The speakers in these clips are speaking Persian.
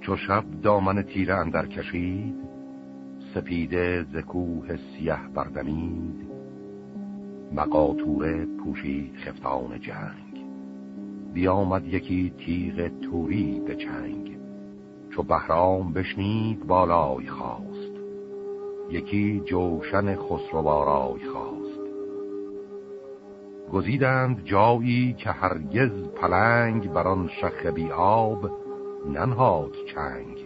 چو شب دامن تیره اندر کشید سپیده زکوه سیه بردمید. مقاطوره پوشید خفتان جنگ. بیامد یکی تیغ توری به چنگ. چو بهرام بشنید بالای خواست. یکی جوشن خسروارای خواست. گزیدند جایی که هرگز پلنگ بر آن شخ بی آب ننهاد چنگ.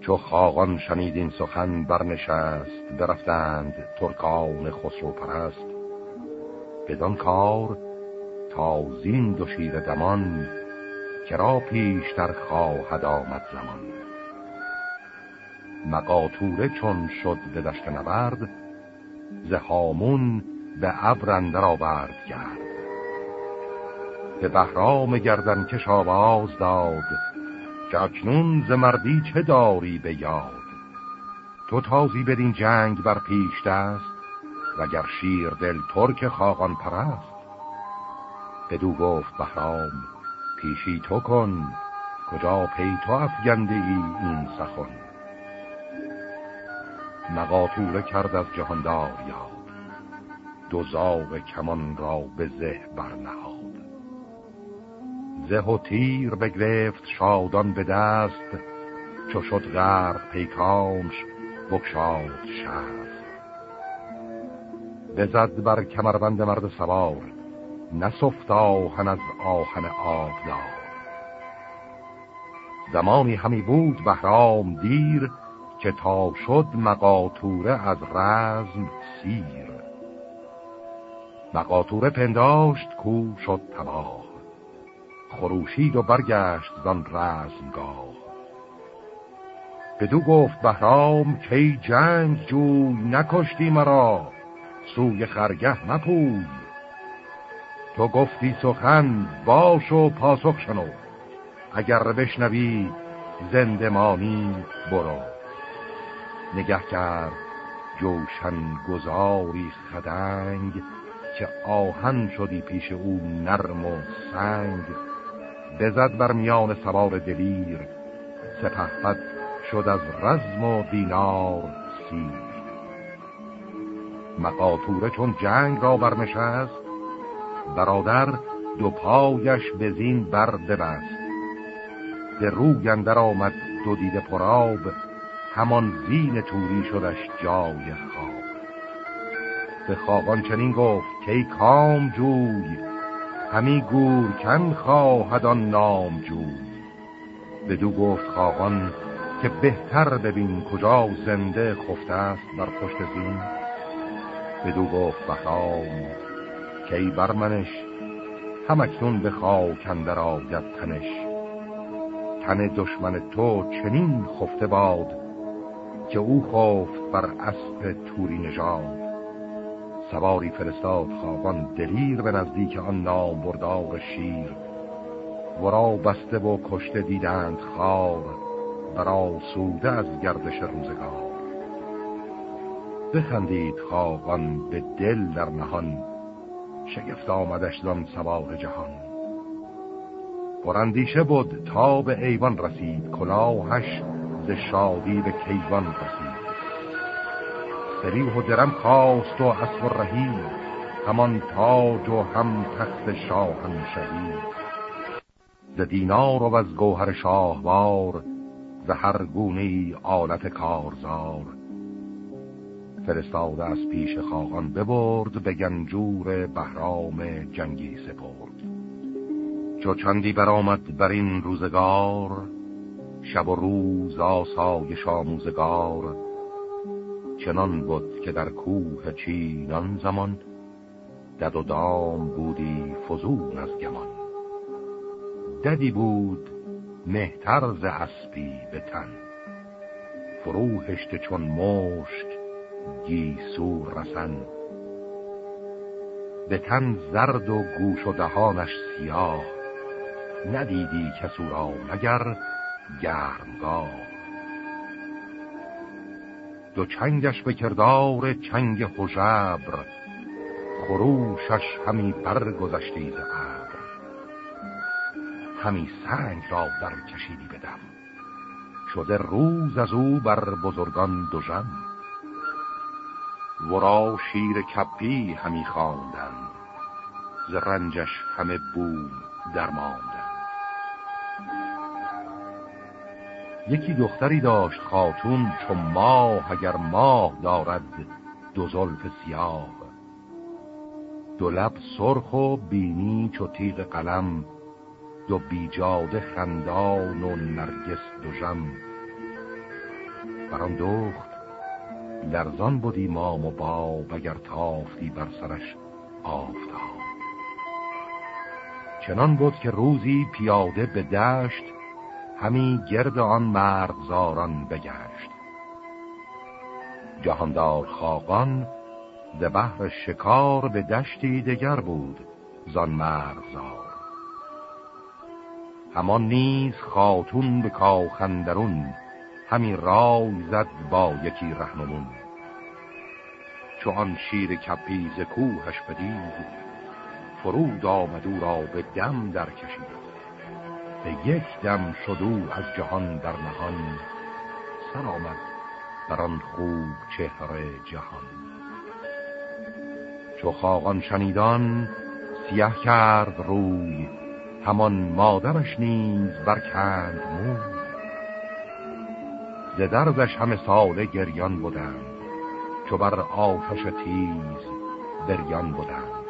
چو خاقان شنید این سخن برنشست برفتند ترکان خسرو پرست. بدان کار تا زین دو شیر دمان کرا پیشتر خواهد آمد زمان. مقاطوره چون شد به دشت نبرد ز هامون به ابر اندر آورد کرد به بهرام گردن کش آواز داد که اکنون ز مردی چه داری به یاد؟ تو تازی بدین جنگ بر پیش دست وگر شیر دل ترک خاقان پرست. بدو گفت بهرام پیشی تو کن کجا پی تو افگنده ای این سخن؟ مقاطوره کرد از جهاندار یاد دو زاغ کمان را به زه برنهاد. زه و تیر بگرفت شادان به دست چو شد غرق پیکانش بکشاد شست بزد بر کمربند مرد سوار نسفت آهن از آهن آبدار. زمانی همی بود بهرام دیر که تا شد مقاطوره از رزم سیر. مقاطوره پنداشت کو شد تباه خروشید و برگشت زان رزمگاه. بدو گفت بهرام کی جنگ جوی نکشتی مرا سوی خرگه مپوی. تو گفتی سخن باش و پاسخ شنو اگر بشنوی زندمانی برو. نگه کرد جوشن گذاری خدنگ که آهن شدی پیش او نرم و سنگ. بزد بر میان سوار دلیر. سپهبد شد از رزم و دینار سیر. مقاطوره چون جنگ را برنشست برادر دو پایش به زین بر ببست. به روی اندر آمد دو دیده پراب همان زین توری شدش جای خواب. به خوابان چنین گفت که کام جوی همی کن خواهد آن نام جوی. بدو گفت خواهان که بهتر ببین کجا زنده خفته است بر پشت زین. بدو گفت بخام کی برمنش همکنون به خاک اندر آید تنش. تن دشمن تو چنین خفته باد که او خفت بر اسب توری نژاد. سواری فرستاد خوابان دلیر به نزدیک آن نام بردار شیر. ورا بسته و کشته دیدند خار برا سوده از گردش روزگار. بخندید خاقان به دل در نهان شگفت آمدش زان سوار جهان. پرندیشه بود تا به ایوان رسید کلاهش ز شادی به کیوان رسید. سریح و درم خواست و اسب و رهید همان تاج و هم تخت شاهن شهید ز دینار و از گوهر شاهوار ز هر گونه آلت کارزار. فرستاده از پیش خاقان ببرد به گنجور بهرام جنگی سپرد. چو چندی برآمد بر این روزگار شب و روز آسایش آموزگار چنان بود که در کوه چینان زمان دد و دام بودی فزون از گمان. ددی بود مهتر ز اسبی به تن. فروهشت چون مشک گیسو رسن. به تن زرد و گوش و دهانش سیاه ندیدی کسو را مگر گرمگاه. دو چنگش به کردار چنگ حجبر خروشش همی برگذشتی ز ابر. همی سنگ را در کشیدی بدم شده روز از او بر بزرگان دوژم. ورا شیر کپی همی خواندند ز رنجش همه بود درماندند یکی دختری داشت خاتون چون ماه اگر ماه دارد دو زلف سیاه. دو لب سرخ و بینی چو تیغ قلم دو بیجاده خندان و نرگس دو جم بران دخت لرزان بودی مام و باب اگر تافتی بر سرش آفتاب. چنان بود که روزی پیاده به دشت همی گرد آن مرغزاران بگشت. جهاندار خاقان ز بحر شکار به دشتی دگر بود زان مرغزار همان نیز خاتون به کاخندرون همی رای زد با یکی رهنمون. چو آن شیر کپیز کوهش بدید فرود آمد او را به دم در کشید به یک دم شد او از جهان در نهان سر آمد بر آن خوب چهره جهان. چو خاقان شنیدان سیه کرد روی همان مادرش نیز برکند موی. ز دردش همه ساله گریان بودند چو بر آتش تیز بریان بودند.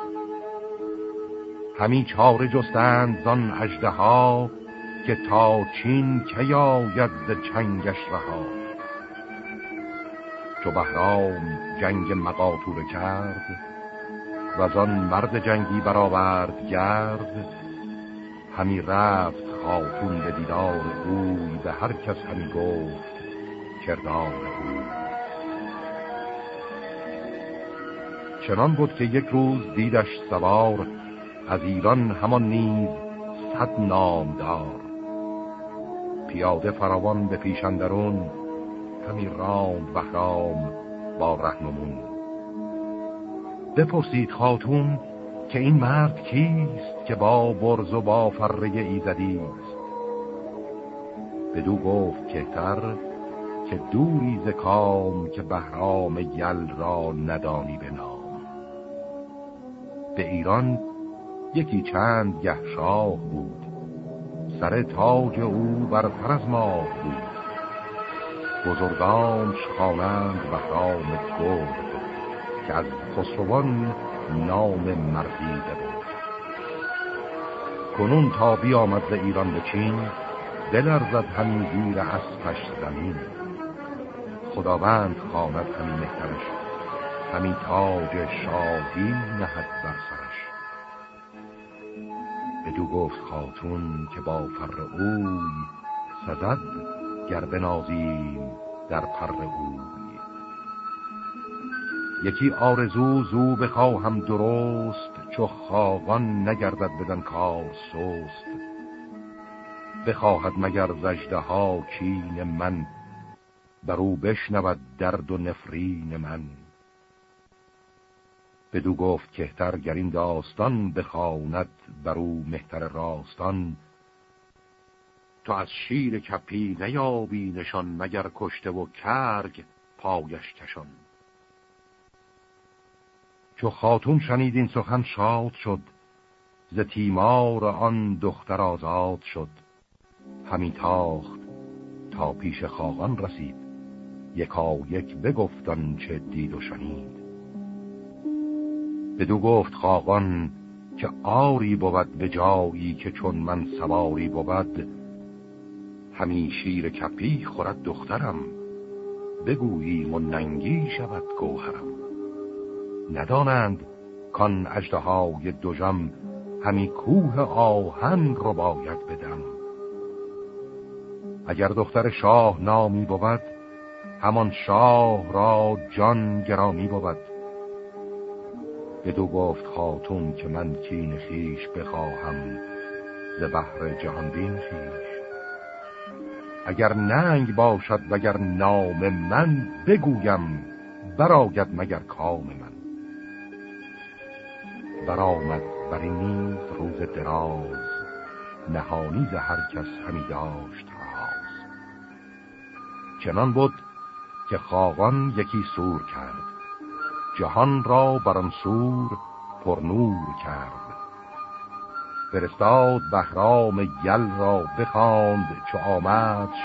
همی چاره جستند زان اجده ها که تا چین که آید ز چنگش رها. چو بهرام جنگ مقاتور کرد و آن مرد جنگی برآورد گرد همی رفت خاتون به دیدار اوی به هر کس همی گفت کردار اوی چنان بود که یک روز دیدش سوار از ایران همان نیز صد نامدار. پیاده فراوان به پیش اندرون همی راند بهرام با رهنمون بپرسید خاتون که این مرد کیست که با برز و با فره ایزدیست بدو گفت کهتر که دوری ز کام که بهرام یل را ندانی به نام. به ایران یکی چند گه شاه بود. سر تاج او برتر از ماه بود. بزرگانش خوانند بهرام گرد که از خسروان نام مردی بود. کنون تا بیامد ز ایران به چین دل ارزد همین زیر اسپش زمین. خداوند خواند همین مهترش همین تاج شاهی نهد بر سرش. بدو گفت خاتون که با فر اوی سزد گر بنازیم در پر اوی. یکی آرزو زو بخواهم درست چو خاقان نگردد بدن کار سست. بخواهد مگر زجده ها کین من برو بشنود درد و نفرین من. بدو گفت کهتر گر این داستان بخواند برو مهتر راستان. تو از شیر کپی نیابی نشان مگر کشته و کرگ پایش کشان. چو خاتون شنید این سخن شاد شد ز تیمار آن دختر آزاد شد. همی تاخت تا پیش خاقان رسید یکا یک بگفتن چه دید و شنید. بدو گفت خاقان که آری بود به جایی که چون من سواری بود همی شیر کپی خورد دخترم بگوییم و ننگی شود گوهرم. ندانند کان اجده دو جم همی کوه آهن رو باید بدم. اگر دختر شاه نامی بود همان شاه را جان گرامی بود. بدو گفت خاتون که من کین خیش بخواهم ز بحر جهانبین خیش. اگر ننگ باشد وگر نام من بگویم براید مگر کام من. برآمد بر این نیز روز دراز نهانی ز هر کس همی داشت راز. چنان بود که خاقان یکی سور کرد. جهان را بران سور پر نور کرد. فرستاد بهرام یل را بخواند چو آمدش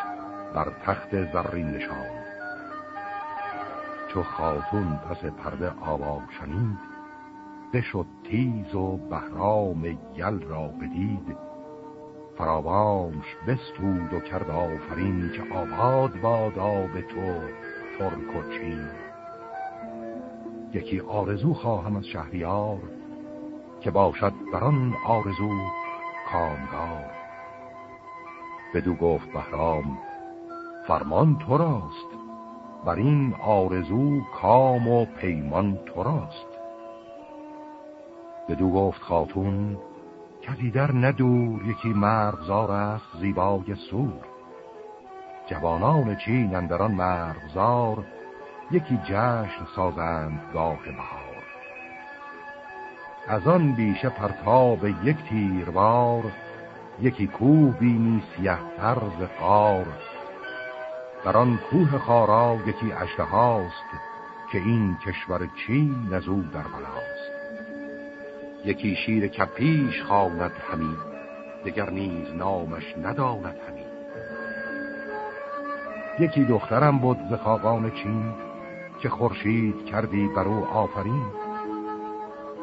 بر تخت زرین نشاند چو خاتون پس پرده آوا شنید بشد تیز و بهرام یل را بدید. فراوانش بستود و کرد آفرین که آباد بادا به تو ترک و یکی آرزو خواهم از شهریار که باشد بران آرزو کامگار. بدو گفت بهرام فرمان تو راست بر این آرزو کام و پیمان تو راست بدو گفت خاتون کسی در ندور یکی مرغزار است زیبای سور. جوانان چین اندران مرغزار یکی جشن سازند گاه بهار. از آن بیشه پرتاب یک تیروار یکی کوه بینی سیه ترز قار در آن کوه خارا یکی اشته هاست که این کشور چین از او در بلاست. یکی شیر کپیش خواند همی دگر نیز نامش نداند همی. یکی دخترم بود ز خاقان چین که خورشید کردی بر او آفرین.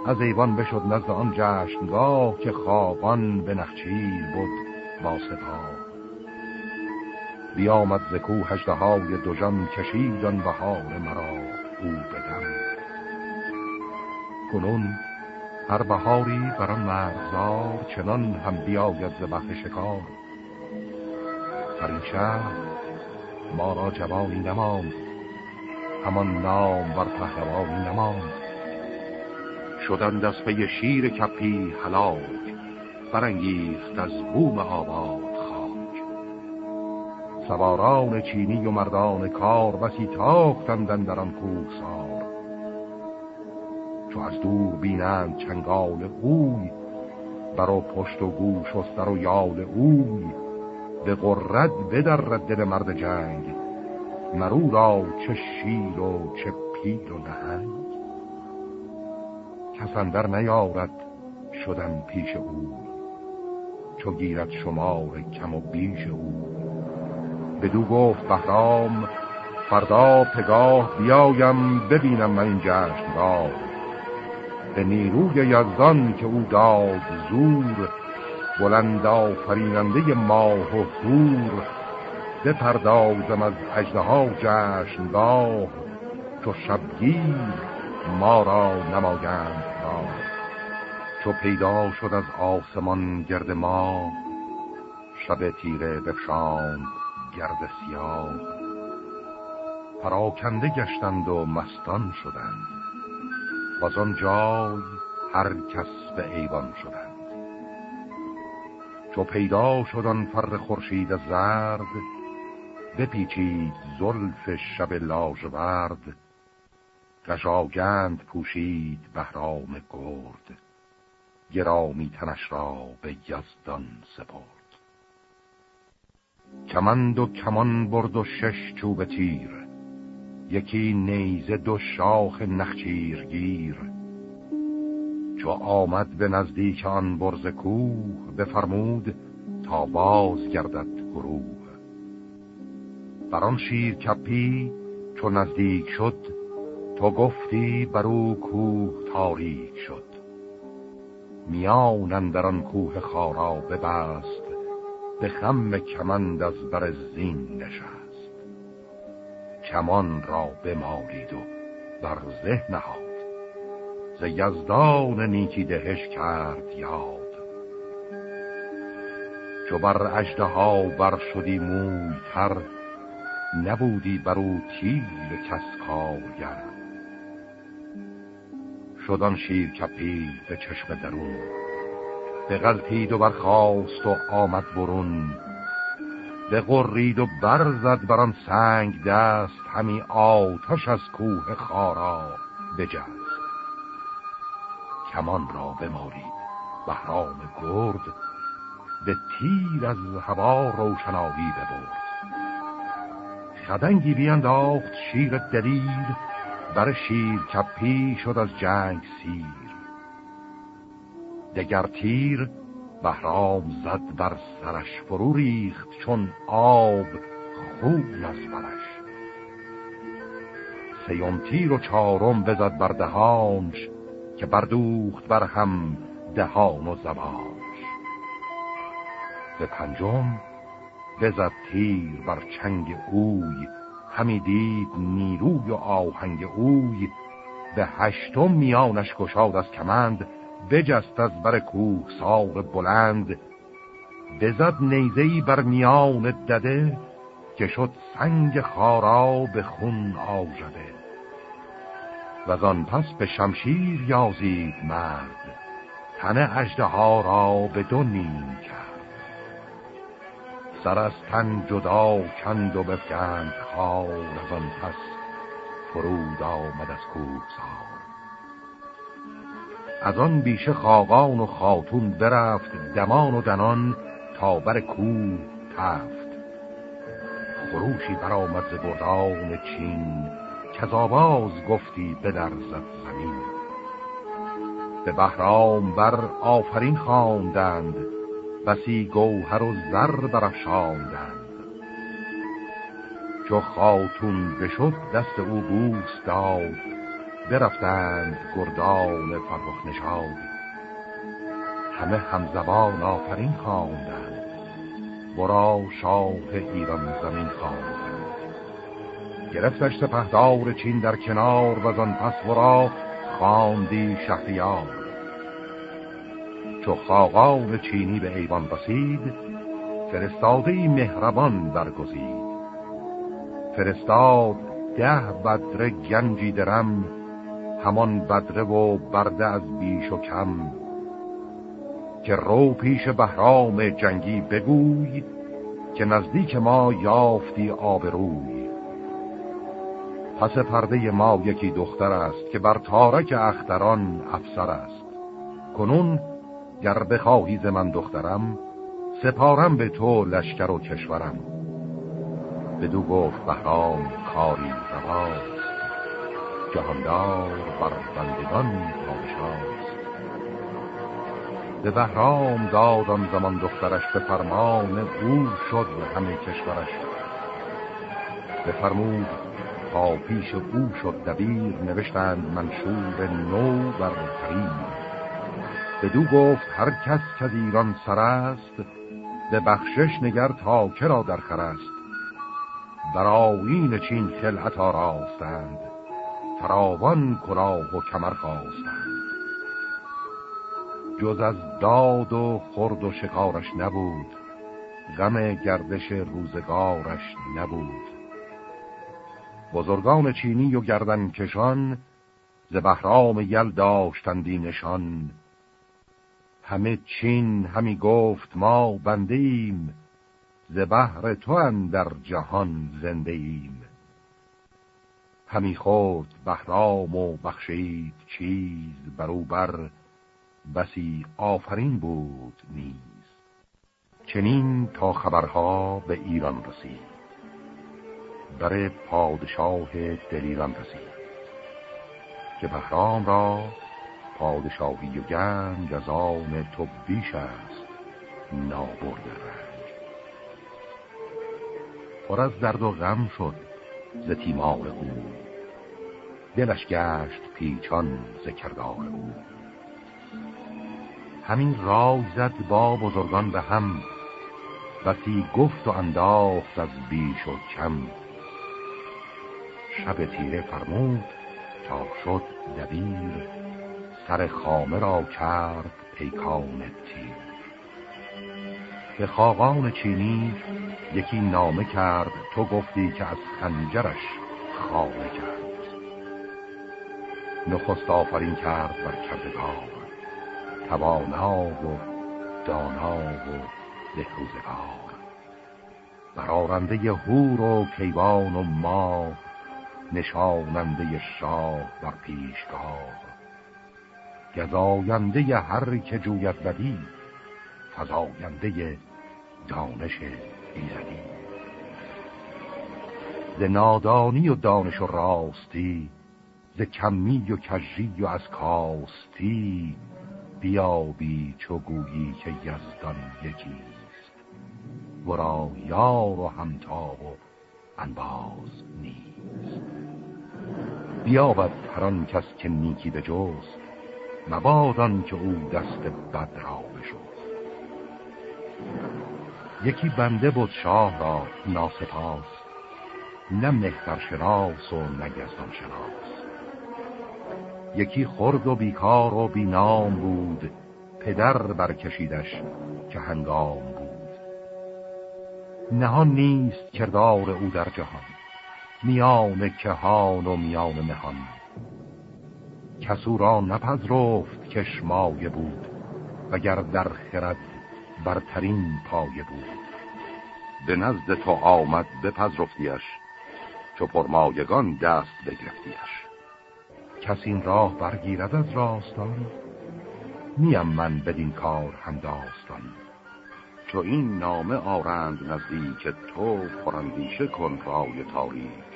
از ایوان بشد نزد آن جشنگاه که خاقان به نخچیر بود با سپاه. بیامد ز کوه های دوژان کشید آن بهار مرا او بدم کنون هر بهاری بر آن مرزار چنان هم بیاید ز شکار. در این شهر ما را جوانی نماند همان نام بر پهلوانی نماند. شدند از پی شیر کپی هلاک برانگیخت از بوم آباد خاک. سواران چینی و مردان کار بسی تاختندن در آن کوهسار. چو از دور بینند چنگال اوی برا پشت و گوش و سر و یال اوی به قرد بدرد دل مرد جنگ. مرو را چه شیر و چه پیر و نهنگ. کسندر نیارد شدن پیش او چو گیرد شمار کم و بیش او. بدو گفت بهرام فردا پگاه بیایم ببینم من این جشن را. به نیروی یزدان که او داد زور بلند آفریننده ماه و هور بپردازم از اجده ها جشنگاه چو شبگیر ما را نمایند را چو پیدا شد از آسمان گرد ما شب تیره بفشاند گرد سیاه. پراکنده گشتند و مستان شدند. و آن جای هر کس به ایوان شدند. چو پیدا شدن فر خورشید زرد بپیچید زلف شب لاژورد قشاگند پوشید بهرام گرد گرامی تنش را به یزدان سپرد. کمند و کمان برد و شش چوب تیر یکی نیزه دو شاخ نخچیرگیر چو آمد به نزدیک آن برز کوه بفرمود تا باز گردد گروه. بران شیر کپی چو نزدیک شد تو گفتی بر او کوه تاریک شد. میان در آن کوه خارا ببست به خم کمند از بر زین نشست. کمان را بمالید و بر ذهن نهاد. ز یزدان نیکی دهش کرد یاد. چو بر اجده ها بر شدی موی تر نبودی بر او تیر کس کارگر. شدان شیر کپی به چشم درون. به غلطید و برخواست و آمد برون. به قرید و برزد بران سنگ دست. همی آتش از کوه خارا بجست. کمان را بمارید بهرام گرد. به تیر از هوا روشنایی ببرد. خدنگی بینداخت شیر دلیر بر شیر کپی شد از جنگ سیر. دگر تیر بهرام زد بر سرش فرو ریخت چون آب خوب از برش. سیوم تیر و چارم بزد بر دهانش که بردوخت بر هم دهان و زبانش. به پنجم بزد تیر بر چنگ اوی همی دید نیروی و آهنگ اوی. به هشتم میانش گشاد از کمند بجست از بر کوه سار بلند. بزد نیزهی بر میان دده که شد سنگ خارا به خون آژده. و آن پس به شمشیر یازید مرد تن اجده ها را به دو نیم کرد. سر از تن جدا کند و بفگند خار از آن پس فرود آمد از کوه سار از آن بیشه خاقان و خاتون برفت دمان و دنان تا بر کوه تفت. خروشی برآمد ز گردان چین که آواز گفتی بدرزد زمین. به بهرام بر آفرین خواندند بسی گوهر و زر برافشاندند. چو خاتون بشد دست او بوس داد برفتند گردان فرخ نشاد همه همزبان آفرین خواندند برا شاه ایران زمین خواندند. گرفتش سپهدار چین در کنار و زن پس ورا خواندی شهریار. چو خاقان چینی به ایوان رسید فرستاده مهربان برگزید فرستاد ده بدره گنجی درم همان بدره و برده از بیش و کم. که رو پیش بهرام جنگی بگوی که نزدیک ما یافتی آبروی. پس پرده ما یکی دختر است که بر تارک اختران افسر است. کنون گر بخواهی ز من دخترم سپارم به تو لشکر و کشورم. بدو گفت بهرام کاری رواست جهاندار بر بندگان پادشاست. به بهرام دادم زمان دخترش به فرمان او شد همه کشورش. بفرمود تا پیش او شد دبیر نوشتند منشور نو بر به دو گفت هر کس که از ایران سر است به بخشش نگر تا کرا در خرست برای چین خلعت راستند فراوان کلاه و کمر خواستند. جز از داد و خرد و شکارش نبود غم گردش روزگارش نبود. بزرگان چینی و گردن کشان ز بهرام یل داشتندی نشان. همه چین همی گفت ما بنده ایم ز بهر تو در جهان زنده ایم. همی خورد بهرام و بخشید چیز بروبر بسی آفرین بود نیز. چنین تا خبرها به ایران رسید. بر پادشاه دلیران رسید. که بهرام را پادشاهی و گنج از آن تو بیش است نابرد رنج. پر از درد و غم شد ز تیمار او. دلش گشت پیچان ز کردار او. همین رای زد با بزرگان به هم بسی گفت و انداخت از بیش و کم. شب تیره فرمود تا شد دبیر سر خامه را کرد پیکان تیر. به خاقان چینی یکی نامه کرد تو گفتی که از خنجرش خامه کرد. نخست آفرین کرد بر کردگار توانا و دانا و دهروزگار برارنده هور و کیوان و ماه نشاننده شاه بر پیشگاه. گزاینده هر که جوید بدی فضاینده دانش ایزدی ز نادانی و دانش و راستی ز کمی و کجی و از کاستی بیابی چو گویی که یزدان یکیست. ورا یار و همتا و انباز نیست. بیابد هران کس که نیکی به جز مبادان که او دست بد را بشد. یکی بنده بود شاه را ناسپاس نه مهتر شناس و نه شناس. یکی خرد و بیکار و بینام بود پدر برکشیدش که هنگام بود. نهان نیست کردار او در جهان میان کهان و میان مهان کسو را نپذرفت کشمایه بود وگر در خرد برترین پایه بود. به نزد تو آمد بپذرفتیش چو پرمایگان دست بگرفتیش. کسی این راه برگیرد از راستان؟ نیم من بدین کار هم داستان چو این نامه آرند نزدیک تو پرندیشه کن رای تاریک تو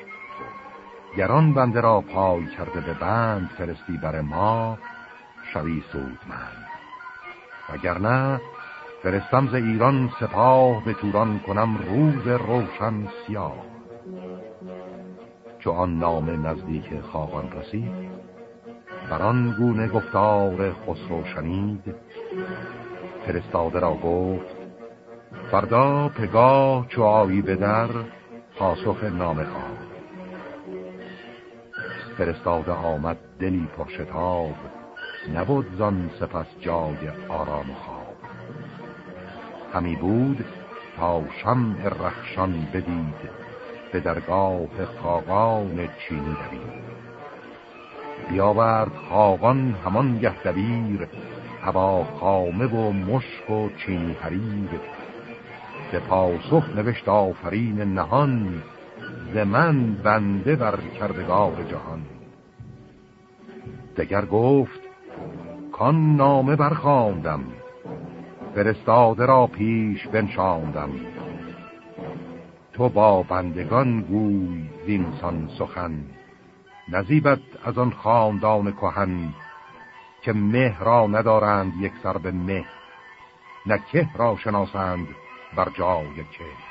گران بنده را پای کرده به بند فرستی بر ما شوی سود من وگرنه فرستم ز ایران سپاه به توران کنم روز روشن سیاه. چو آن نامه نزدیک خواهان رسید بران گونه گفتار خسرو شنید. فرستاده را گفت فردا پگاه چو آیی به در پاسخ نامه خواه. فرستاده آمد دلی پرشتاب نبود زان سپس جای آرام خواب. همی بود تا شمع رخشان بدید به درگاه خاقان چینی دوید. بیاورد خاقان همان گه دبیر هوا خامه و مشک و چینی حریر به پاسخ نوشت آفرین نهان ز من بنده بر کردگار جهان. دگر گفت کان نامه برخاندم فرستاده را پیش بنشاندم. تو با بندگان گوی زینسان سخن نزیبت از آن خاندان کهن که مه را ندارند یک سر به مه نه که را شناسند بر جای که.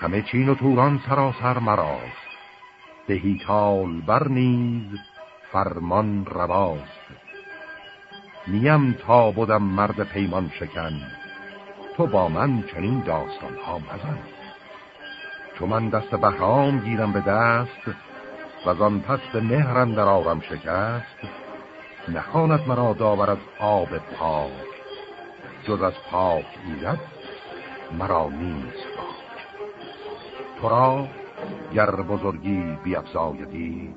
همه چین و توران سراسر مراست دهیتال بر نیز فرمان رواست. نیم تا بودم مرد پیمان شکن تو با من چنین داستان ها مزن. چون من دست بهرام گیرم به دست و آن پس به مهرم در آرم شکست نخواند مرا داور از آب پاک. جز از پاک ایرد مرا نیست تو را گر بزرگی بیافزایدی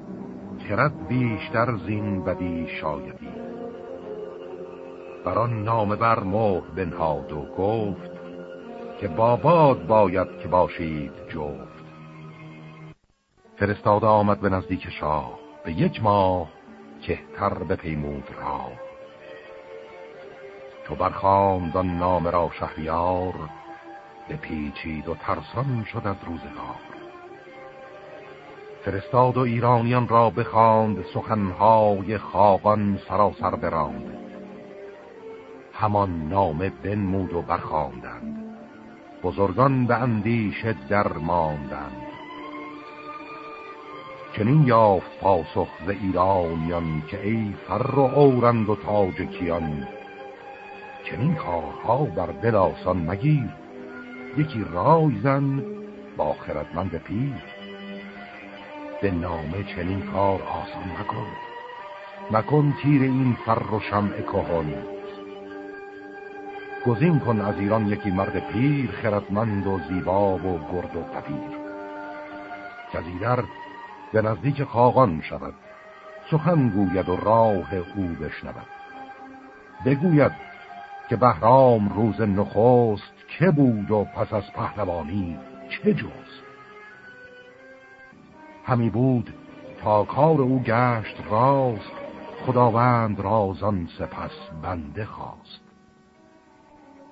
خرد بیشتر زین بدی شایدی. بر آن نامه بر مهر بنهاد و گفت که باباد باید که باشید جفت. فرستاده آمد به نزدیک شاه به یک ماه کهتر به پیمود را چو برخاند آن نامه را شهریار به پیچید و ترسان شد از روزگار فرستاد و ایرانیان را بخواند سخنهای خاقان سراسر براند. همان نامه بنمود و برخواندند بزرگان به اندیشه در ماندند. چنین یافت پاسخ ز ایرانیان که ای فر و اورند و تاج کیان چنین کارها بر دل آسان مگیر. یکی رای زن با خردمند پیر به نامه چنین کار آسان مکن. مکن تیر این فر و شمع کهن. گزین کن از ایران یکی مرد پیر خردمند و زیبا و گرد و قدیر گزیدر به نزدیک خاقان شود. سخن گوید و راه او بشنود. بگوید که بهرام روز نخست که بود و پس از پهلوانی چه جز همی بود تا کار او گشت راست خداوند رازان سپس بنده خواست.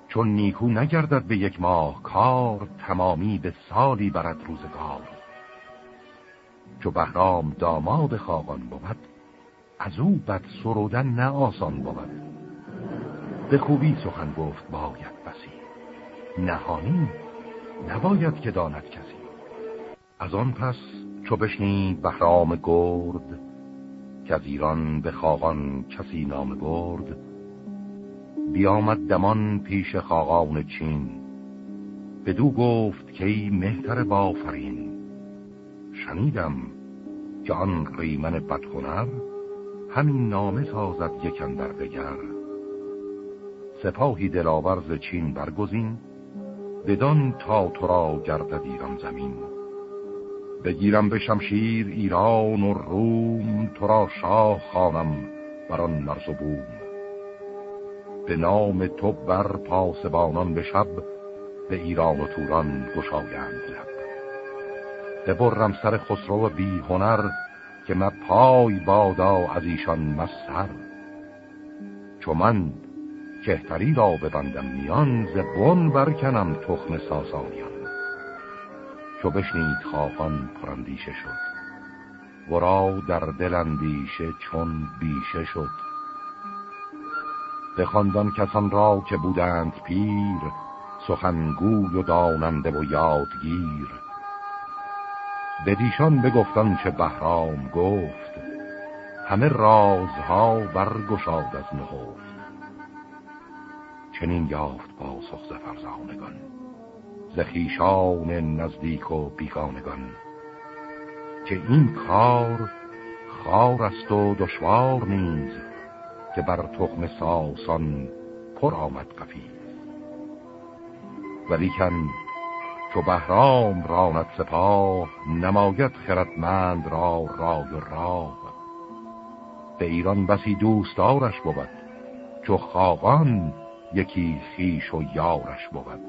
چون نیکو نگردد به یک ماه کار تمامی به سالی برد روزگار. چو بهرام داماد خاقان بود از او بد سرودن نه آسان بود. به خوبی سخن گفت باید بسی. نهانی نباید که داند کسی. از آن پس چو بشنید بهرام گرد که از ایران به خاقان کسی نام برد. بیامد دمان پیش خاقان چین بدو گفت که ای مهتر بافرین. شنیدم که آن قیمن بدخونر همین نامه سازد یکن در دگر. سپاهی دلاورز چین برگزین بدان تا تو را گردد ایران زمین. بگیرم به شمشیر ایران و روم تو را شاه خانم بر آن مرز و بوم. به نام تو بر پاسبانان به شب به ایران و توران گشایند لب. ببرم سر خسرو بی هنر که من پای بادا از ایشان مستر چو من کهتری را ببندم میان ز بن برکنم تخم ساسانیان. چو بشنید خواهان پرندیشه شد ورا در دل اندیشه چون بیشه شد. به خاندان کسان را که بودند پیر سخنگوی و داننده و یادگیر. بدیشان بگفتان چه بهرام گفت همه رازها برگشاد از نهفت. چنین یافت پاسخ ز فرزانگان زخیشان نزدیک و بیگانگان که این کار خار است و دشوار نیز که بر تخم ساسان پر آمد قفیز. ولیکن چو بهرام راند سپاه نماید خردمند را رای و راه. به ایران بسی دوستارش بود چو خاقان یکی خیش و یارش بود.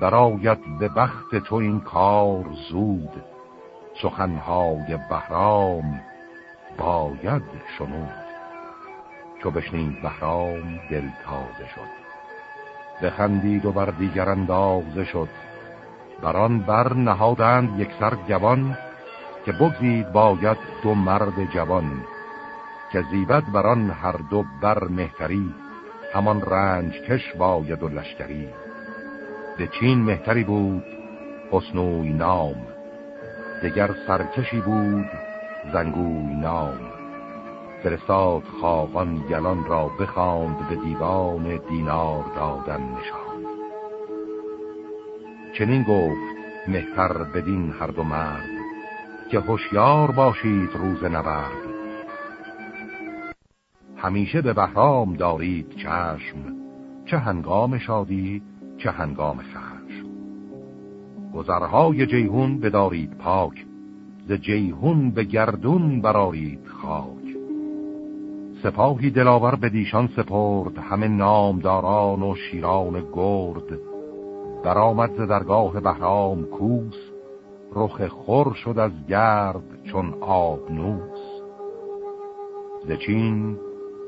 براید به بخت تو این کار زود سخنهای بهرام باید شنود. چو بشنید بهرام دل تازه شد بخندید و بر دیگر اندازه شد. بران بر نهادند یک سر جوان که بگزید باید دو مرد جوان. که زیبد بران هر دو بر مهتری همان رنج کش باید و لشکری. به چین مهتری بود حسنوی نام. دگر سرکشی بود زنگوی نام. فرستاد خاقان گلان را بخواند به دیوان دینار دادن نشاند چنین گفت مهتر بدین هر دو مرد که هوشیار باشید روز نبرد. همیشه به بهرام دارید چشم. چه هنگام شادی چه هنگام خشم. گذرهای جیهون بدارید پاک ز جیهون به گردون برارید خاک. سپاهی دلاور به دیشان سپرد همه نامداران و شیران گرد. برآمد ز درگاه بهرام کوس رخ خور شد از گرد چون آبنوس ز چین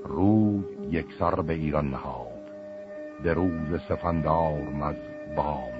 روی یک سر به ایران نهاد. به روز سفندار مز بام